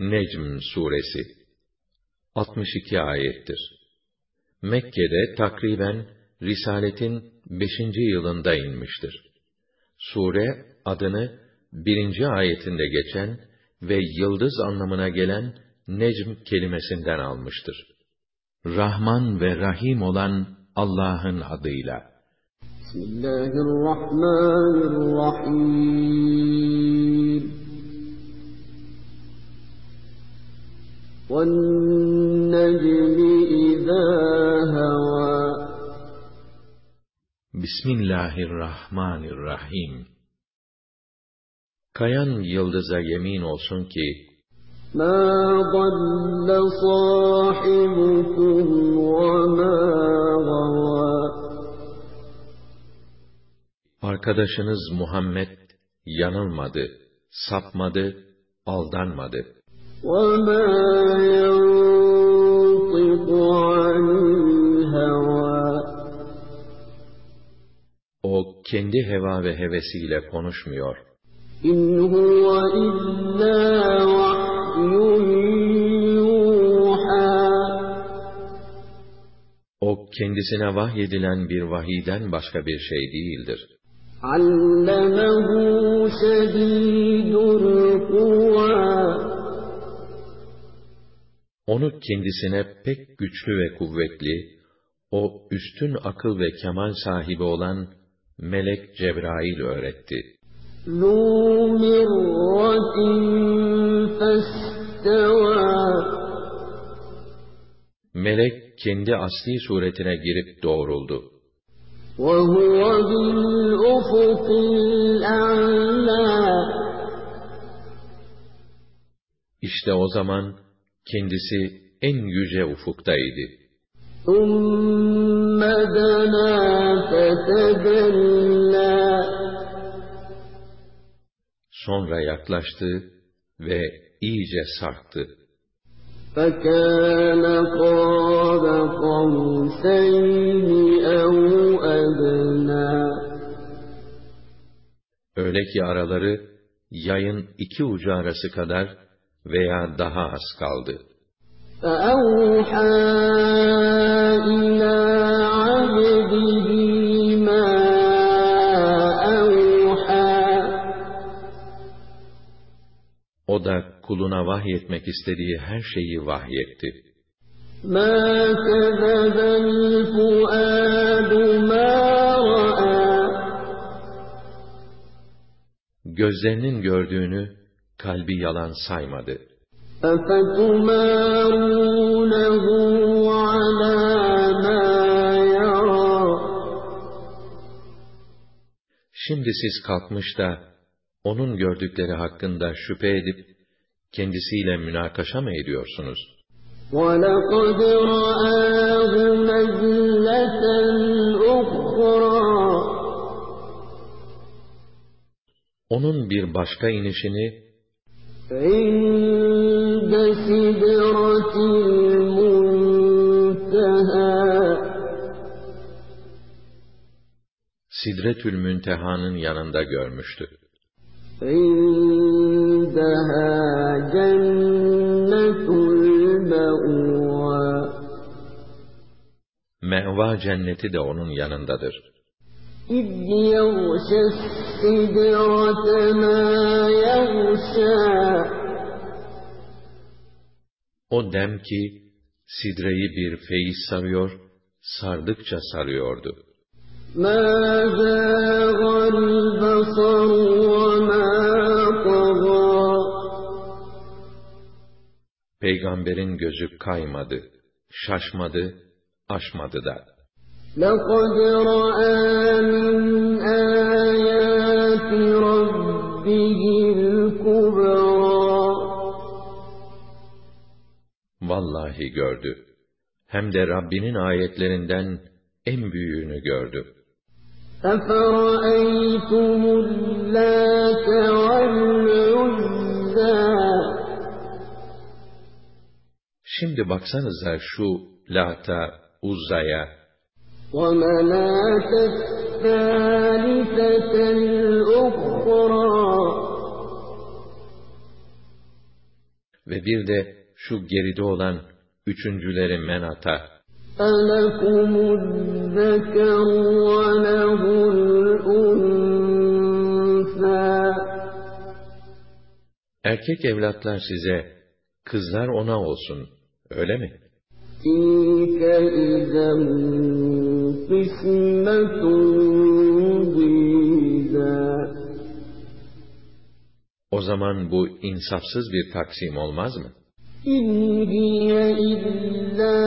Necm suresi 62 ayettir. Mekke'de takriben Risaletin 5. yılında inmiştir. Sure adını birinci ayetinde geçen ve yıldız anlamına gelen Necm kelimesinden almıştır. Rahman ve Rahim olan Allah'ın adıyla. Bismillahirrahmanirrahim. وَالنَّجْمِ إِذَا هَوَى Bismillahirrahmanirrahim. Kayan yıldıza yemin olsun ki, مَا ضَلَّ صَاحِبُكُمْ وَمَا غَوَى Arkadaşınız Muhammed yanılmadı, sapmadı, aldanmadı. O kendi heva ve hevesiyle konuşmuyor. O kendisine vahyedilen bir vahiyden başka bir şey değildir. Allemehu şedidul kuvvet onu kendisine pek güçlü ve kuvvetli, o üstün akıl ve kemal sahibi olan Melek Cebrail öğretti. Melek kendi asli suretine girip doğruldu. İşte o zaman, kendisi en yüce ufuktaydı. ثُمَّ دَنَا فَتَدَلَّى Sonra yaklaştı ve iyice sarktı. فَكَانَ قَابَ قَوْسَيْنِ أَوْ أَدْنَى Öyle ki araları yayın iki ucu arası kadar veya daha az kaldı. فَأَوْحَى إِلَىٰ عَبْدِهِ مَا أَوْحَىٰ O da kuluna vahyetmek istediği her şeyi vahyetti. مَا كَذَبَ الْفُؤَادُ مَا رَأَىٰ Gözlerinin gördüğünü kalbi yalan saymadı. أَفَتُمَارُونَهُ عَلَىٰ مَا يَرَىٰ Şimdi siz kalkmış da onun gördükleri hakkında şüphe edip kendisiyle münakaşa mı ediyorsunuz? وَلَقَدْ رَآهُ نَزْلَةً أُخْرَىٰ Onun bir başka inişini عِندَ سِدْرَةِ الْمُنتَهَىٰ Sidretül Münteha'nın yanında görmüştü. عِندَهَا جَنَّةُ الْمَأْوَىٰ Meva cenneti de onun yanındadır. إِذْ يَغْشَى السِّدْرَةَ مَا يَغْشَىٰ O dem ki sidreyi bir feyiz sarıyor, sardıkça sarıyordu. مَا زَاغَ الْبَصَرُ وَمَا طَغَىٰ Peygamberin gözü kaymadı, şaşmadı, aşmadı da. لَقَدْ رَأَىٰ مِنْ آيَاتِ رَبِّهِ الْكُبْرَىٰ Vallahi gördü. Hem de Rabbinin ayetlerinden en büyüğünü gördü. أَفَرَأَيْتُمُ اللَّاتَ وَالْعُزَّىٰ Şimdi baksanıza şu Lata, Uzza'ya, وَمَنَاةَ الثَّالِثَةَ الْأُخْرَىٰ ve bir de şu geride olan üçüncüleri menata. أَلَكُمُ الذَّكَرُ وَلَهُ الْأُنثَى Erkek evlatlar size, kızlar ona olsun, öyle mi? تِلْكَ إِذًا قِسْمَةٌ ضِيزَى O zaman bu insafsız bir taksim olmaz mı? إِنْ هِيَ إِلَّا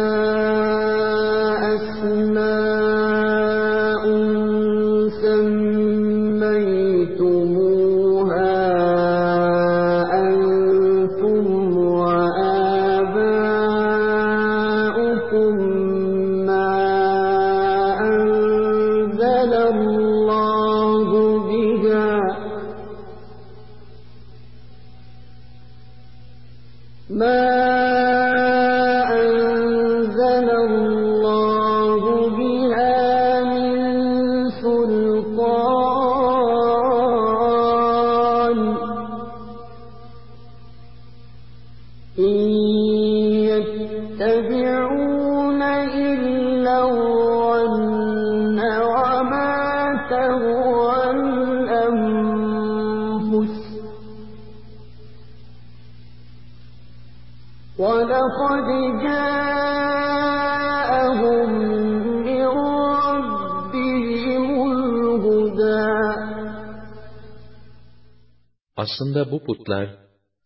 Aslında bu putlar,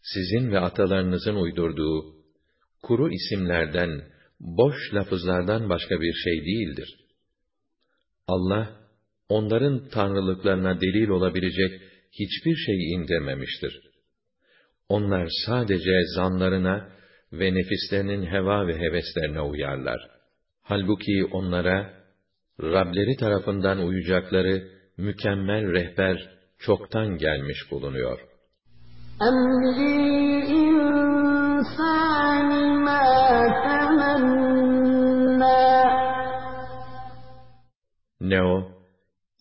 sizin ve atalarınızın uydurduğu, kuru isimlerden, boş lafızlardan başka bir şey değildir. Allah, onların tanrılıklarına delil olabilecek hiçbir şey indirmemiştir. Onlar sadece zanlarına ve nefislerinin heva ve heveslerine uyarlar. Halbuki onlara, Rableri tarafından uyacakları mükemmel rehber çoktan gelmiş bulunuyor. أَمْ لِلْإِنسَانِ مَا تَمَنَّىٰ Ne o?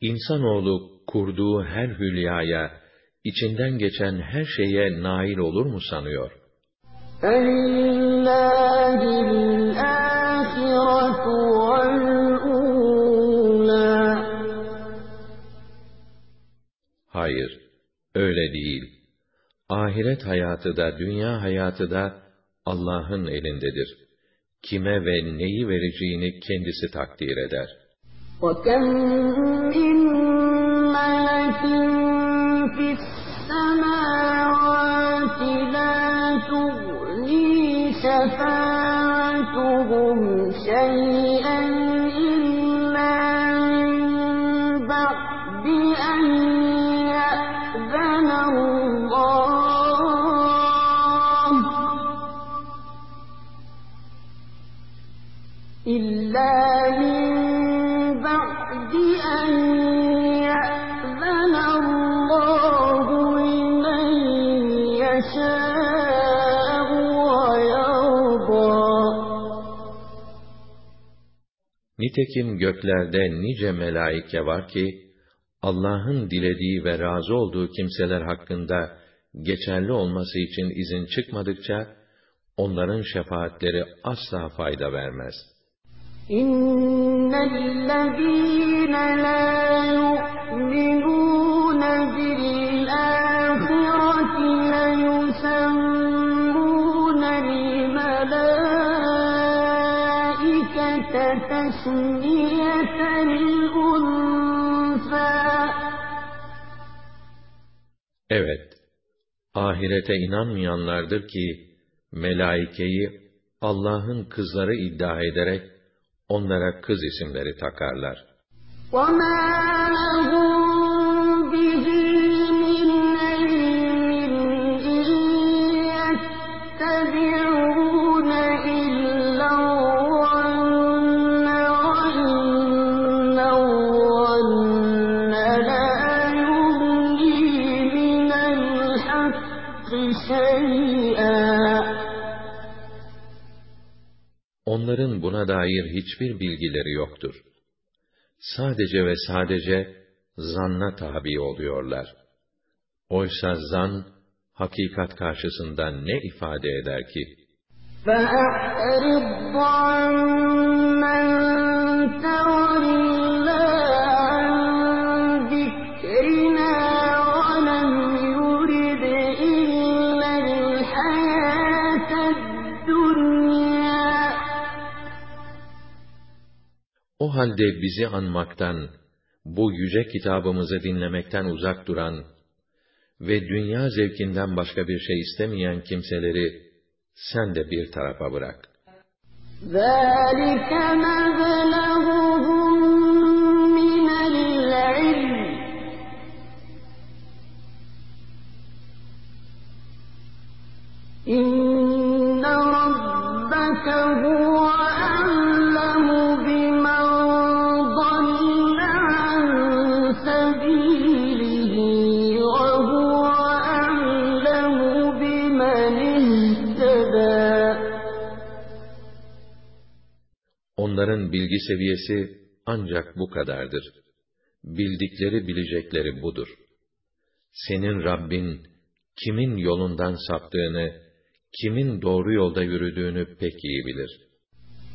İnsanoğlu kurduğu her hülyaya, içinden geçen her şeye nail olur mu sanıyor? فَلِلَّهِ الْآخِرَةُ وَالْأُولَىٰ Hayır, öyle değil. Ahiret hayatı da, dünya hayatı da Allah'ın elindedir. Kime ve neyi vereceğini kendisi takdir eder. وَكَم مِّن مَّلَكٍ فِي السَّمَاوَاتِ لَا تُغْنِي شَفَاعَتُهُمْ شَيْئًا Nitekim göklerde nice melaike var ki, Allah'ın dilediği ve razı olduğu kimseler hakkında geçerli olması için izin çıkmadıkça, onların şefaatleri asla fayda vermez. İnnellezîne lâ yu'minûne bi تَسْمِيَةَ الْأُنثَىٰ Evet, ahirete inanmayanlardır ki, melaikeyi Allah'ın kızları iddia ederek, onlara kız isimleri takarlar. وَمَا Onların buna dair hiçbir bilgileri yoktur. Sadece ve sadece zanna tabi oluyorlar. Oysa zan, hakikat karşısında ne ifade eder ki? فَأَعْرِضْ عَمَّنْ تَوَلَّى halde bizi anmaktan, bu yüce kitabımızı dinlemekten uzak duran ve dünya zevkinden başka bir şey istemeyen kimseleri sen de bir tarafa bırak. ذَٰلِكَ مَبْلَغُهُم bilgi seviyesi ancak bu kadardır. Bildikleri bilecekleri budur. Senin Rabbin, kimin yolundan saptığını, kimin doğru yolda yürüdüğünü pek iyi bilir.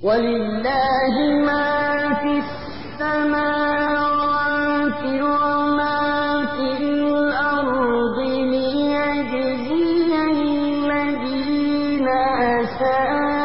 وَلِلَّهِ مَا فِي السَّمَاوَاتِ وَمَا فِي الْأَرْضِ لِيَجْزِيَ الَّذِينَ أَسَاءُوا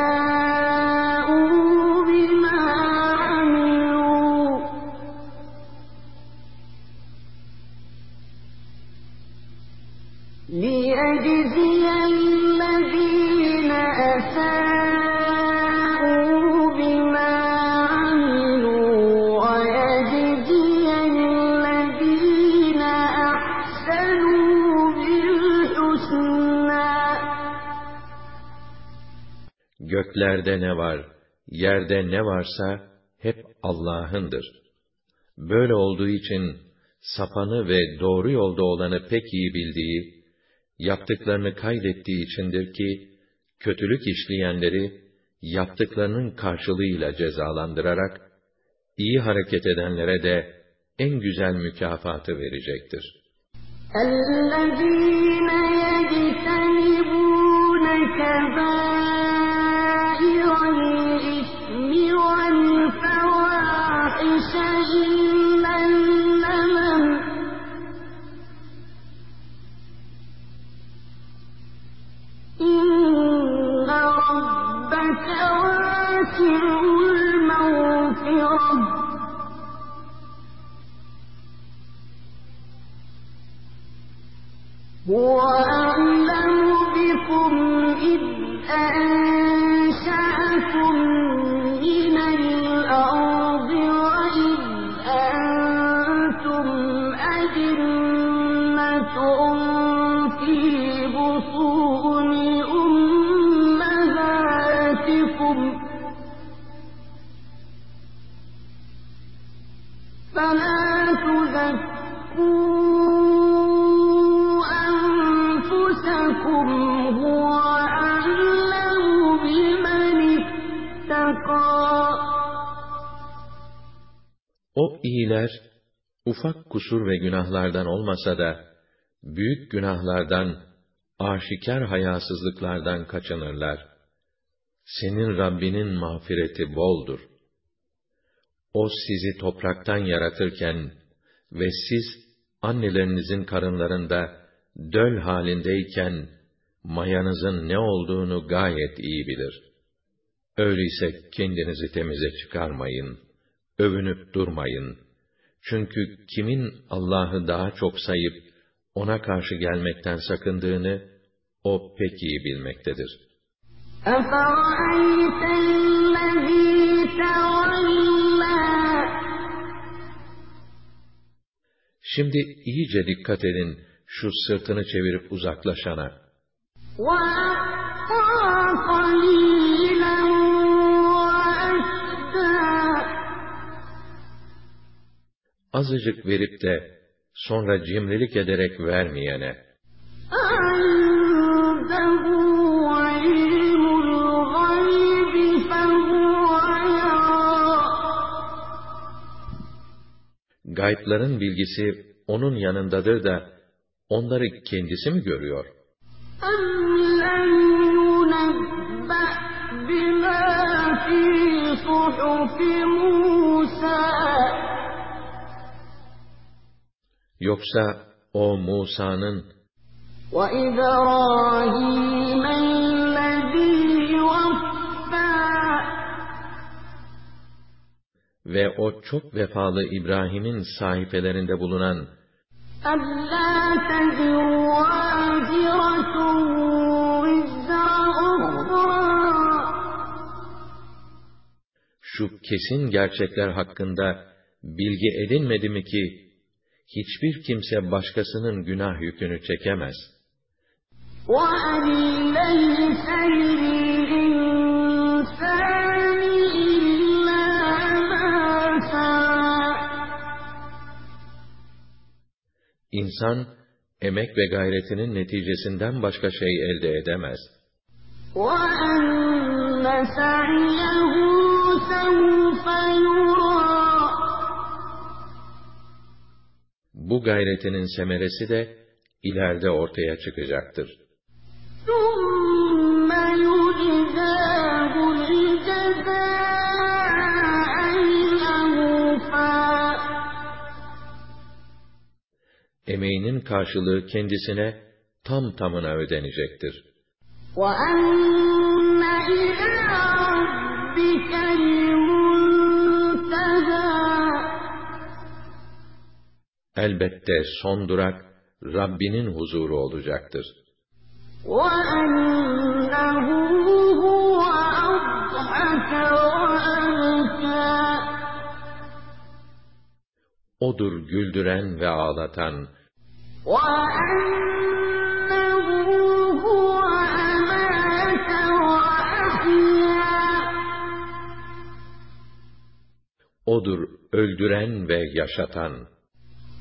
Göklerde ne var, yerde ne varsa hep Allah'ındır. Böyle olduğu için sapanı ve doğru yolda olanı pek iyi bildiği, yaptıklarını kaydettiği içindir ki, kötülük işleyenleri yaptıklarının karşılığıyla cezalandırarak, iyi hareket edenlere de en güzel mükafatı verecektir. الَّذِينَ يَجْتَنِبُونَ كَبَائِرَ هُوَ O iyiler, ufak kusur ve günahlardan olmasa da, büyük günahlardan, aşikar hayasızlıklardan kaçınırlar. Senin Rabbinin mağfireti boldur. O sizi topraktan yaratırken ve siz annelerinizin karınlarında döl halindeyken mayanızın ne olduğunu gayet iyi bilir. Öyleyse kendinizi temize çıkarmayın, övünüp durmayın. Çünkü kimin Allah'ı daha çok sayıp ona karşı gelmekten sakındığını o pek iyi bilmektedir. Şimdi iyice dikkat edin şu sırtını çevirip uzaklaşana. azıcık verip de sonra cimrilik ederek vermeyene, Gaypların bilgisi onun yanındadır da onları kendisi mi görüyor? Yoksa o Musa'nın ve o çok vefalı İbrahim'in sahifelerinde bulunan şu kesin gerçekler hakkında bilgi edinmedi mi ki hiçbir kimse başkasının günah yükünü çekemez. وَأَن لَّيْسَ لِلْإِنسَانِ إِلَّا مَا سَعَىٰ İnsan, emek ve gayretinin neticesinden başka şey elde edemez. وَأَنَّ سَعْيَهُ سَوْفَ يُرَىٰ Bu gayretinin semeresi de ileride ortaya çıkacaktır. ثُمَّ يُجْزَاهُ الْجَزَاءَ الْأَوْفَىٰ Emeğinin karşılığı kendisine tam tamına ödenecektir. وَأَنَّ إِلَىٰ رَبِّكَ Elbette son durak Rabbinin huzuru olacaktır. Odur güldüren ve ağlatan. Odur öldüren ve yaşatan.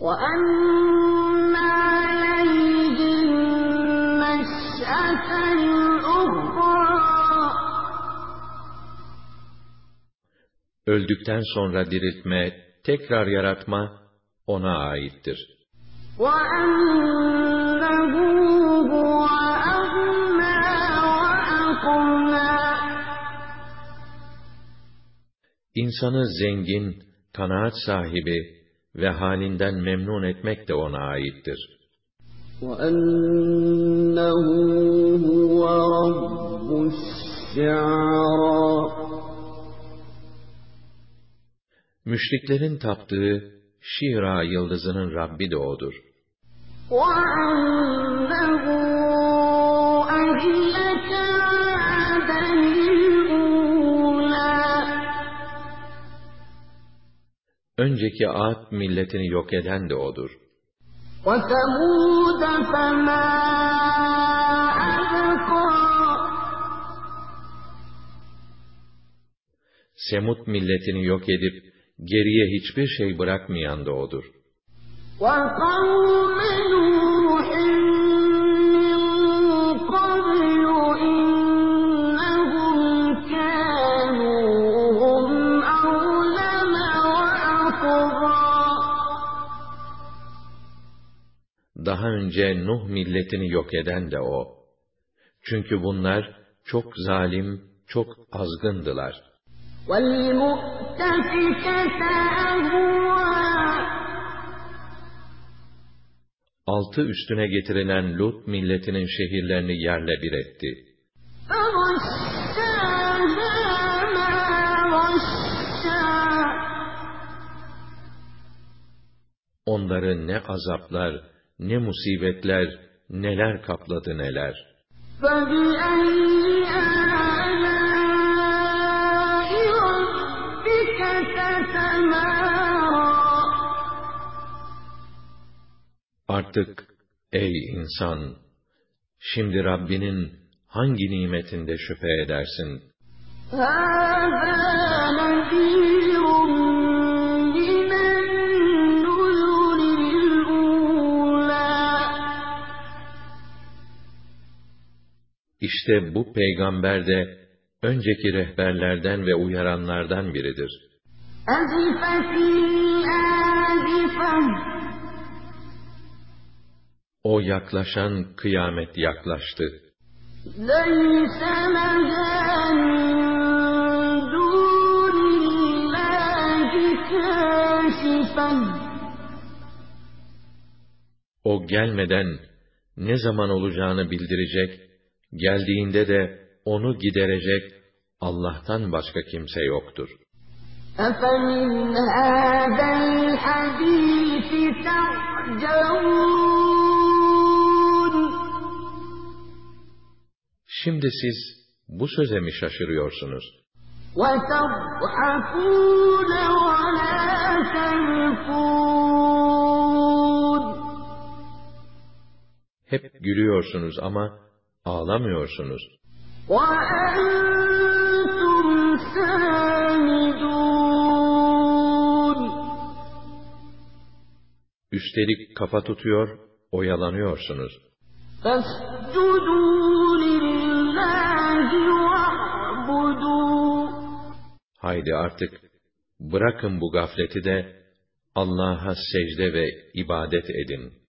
وَأَنَّ عَلَيْهِ النَّشْأَةَ الْأُخْرَىٰ öldükten sonra diriltme, tekrar yaratma ona aittir. وَأَنَّهُ هُوَ أَغْنَىٰ وَأَقْنَىٰ İnsanı zengin, kanaat sahibi ve halinden memnun etmek de ona aittir. وَأَنَّهُ Müşriklerin taptığı Şira yıldızının Rabbi de O'dur. وَأَنَّهُ Önceki Ad milletini yok eden de odur. وَثَمُودَ فَمَا أَبْقَىٰ Semut milletini yok edip geriye hiçbir şey bırakmayan da odur. وَقَوْمَ önce Nuh milletini yok eden de o. Çünkü bunlar çok zalim, çok azgındılar. Altı üstüne getirilen Lut milletinin şehirlerini yerle bir etti. Onları ne azaplar, ne musibetler, neler kapladı neler. فَبِأَيِّ آلَاءِ رَبِّكَ تَتَمَارَىٰ Artık ey insan, Şimdi Rabbinin hangi nimetinde şüphe edersin? هذا نذير İşte bu peygamber de önceki rehberlerden ve uyaranlardan biridir. O yaklaşan kıyamet yaklaştı. O gelmeden ne zaman olacağını bildirecek geldiğinde de onu giderecek Allah'tan başka kimse yoktur. أفمن هذا الحديث تعجبون Şimdi siz bu söze mi şaşırıyorsunuz? وتضحكون ولا تبكون Hep gülüyorsunuz ama ağlamıyorsunuz. Üstelik kafa tutuyor, oyalanıyorsunuz. Haydi artık bırakın bu gafleti de Allah'a secde ve ibadet edin.